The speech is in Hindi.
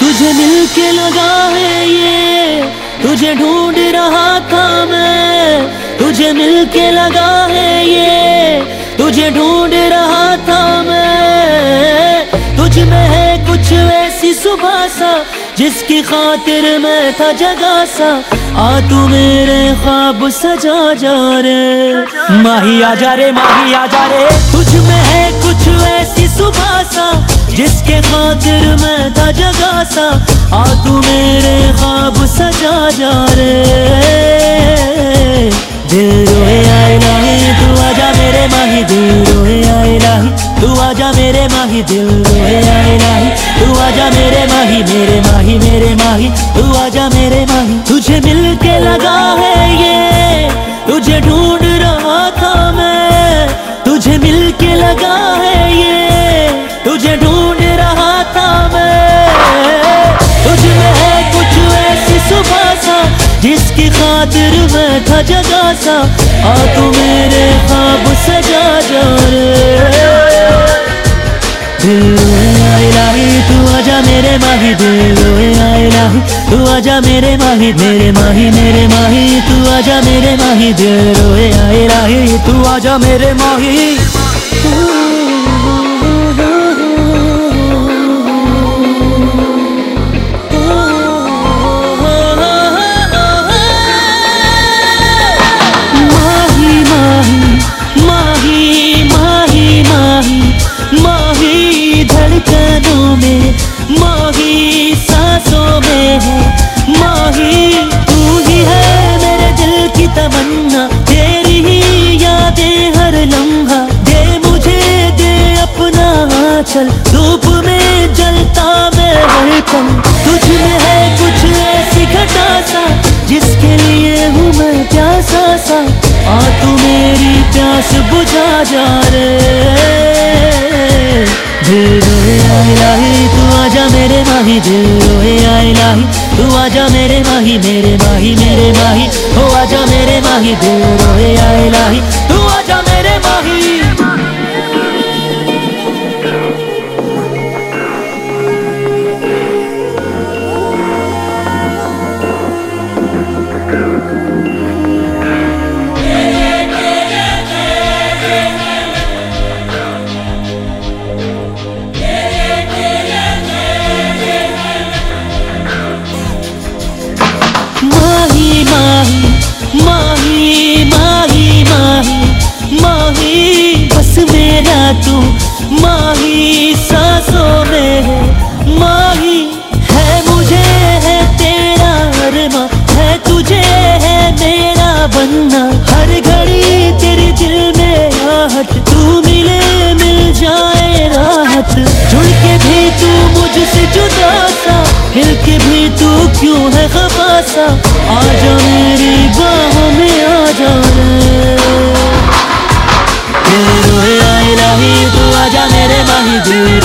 तुझे मिल के लगा है ये, तुझे ढूंढ रहा था मैं। तुझे मिल के लगा है ये, तुझे ढूंढ रहा था मैं। तुझ में है कुछ ऐसी सुबह सा जिसकी खातिर मैं था जगा सा आ तू मेरे ख्वाब सजा जा रे। माही आ जा रे, माही आ जा रे, तुझ में है कुछ ऐसी सुबह सा जिसके खातिर मैं था जगा सा आ तू मेरे ख्वाब सजा जा रे। दिल रोए आए नहीं, तू आजा मेरे माही दिल रोए आए नहीं, तू आजा मेरे माही दिल रोए आए नहीं, तू आजा मेरे माही मेरे माही मेरे माही, तू आजा मेरे माही, तुझे मिल था जगा सा आ तू मेरे ख्वाब सजा जा रे। दिल तू आजा मेरे माही, दिल लाही तू आजा मेरे माही मेरे माही मेरे माही, तू आजा मेरे माही, दिल रोए लाही तू आजा मेरे माही। में माही सांसों में है। माही, तू ही है मेरे दिल की तमन्ना। तेरी ही यादें हर लम्हा। दे मुझे, दे अपना आंचल। धूप में जलता मैं हर पल तुझ में है कुछ ऐसी घटा सा, जिसके लिए हूँ मैं प्यासा सा। आ तू मेरी प्यास बुझा जा रे। आए लाही तू आजा मेरे माही दिल रोए आए लाही। तू आजा मेरे माही मेरे माही मेरे माही। हो आजा मेरे माही दिल रोए आए लाही। तू आजा मेरे माही। तू माही सांसों में है, माही है मुझे है तेरा अरमा, है तुझे है मेरा बनना। हर घड़ी तेरे दिल में आहट तू मिले मिल जाए राहत। जुड़ के भी तू मुझसे जुदा सा, हिल के भी तू क्यों है खफा सा? आजा मेरी बाहों में, आजा रे ひとはじゃねればひず